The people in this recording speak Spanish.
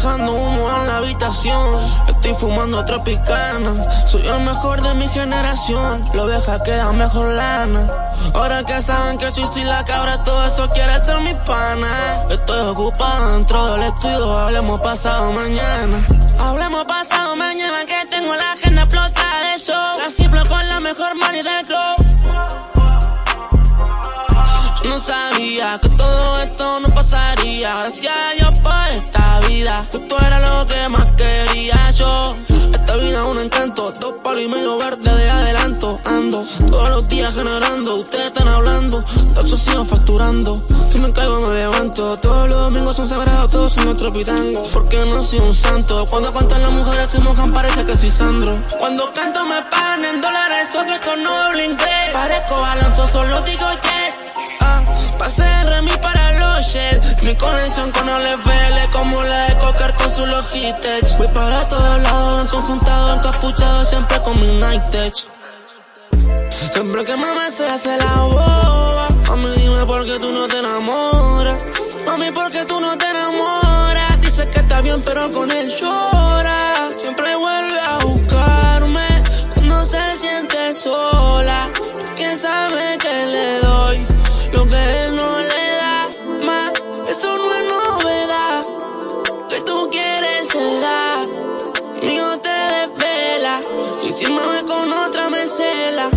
dejando humo en la habitación. Estoy fumando tropicana, soy el mejor de mi generación. La oveja queda mejor lana. Ahora que saben que soy si la cabra, todo eso quiere ser mi pana. Estoy ocupado dentro del estudio, hablemos pasado mañana. Hablemos pasado mañana que tengo la agenda explotada de show. La ciplo con la mejor money del club. No sabía que todo y medio verde de adelanto. Ando todos los días generando. Ustedes están hablando. Todos sigo facturando. Si me caigo me levanto. Todos los domingos son sagrados. Todos son nuestro pitango. Porque no soy un santo. Cuando cantan las mujeres se mojan. Parece que soy Sandro. Cuando canto me pagan en dólares. Sobre esto no hablo inglés. Parezco Alonso. Solo digo yes. Pasé el Remy para los shit. Mi conexión con LFL como la de su Logitech. Voy para todos lados, en conjuntado, encapuchado, siempre con mi Night Siempre que mamá se hace la boba. Mami, dime por qué tú no te enamoras. Mami, por qué tú no te enamoras. Dice que está bien, pero con el show. Y si me ve con otra me cela.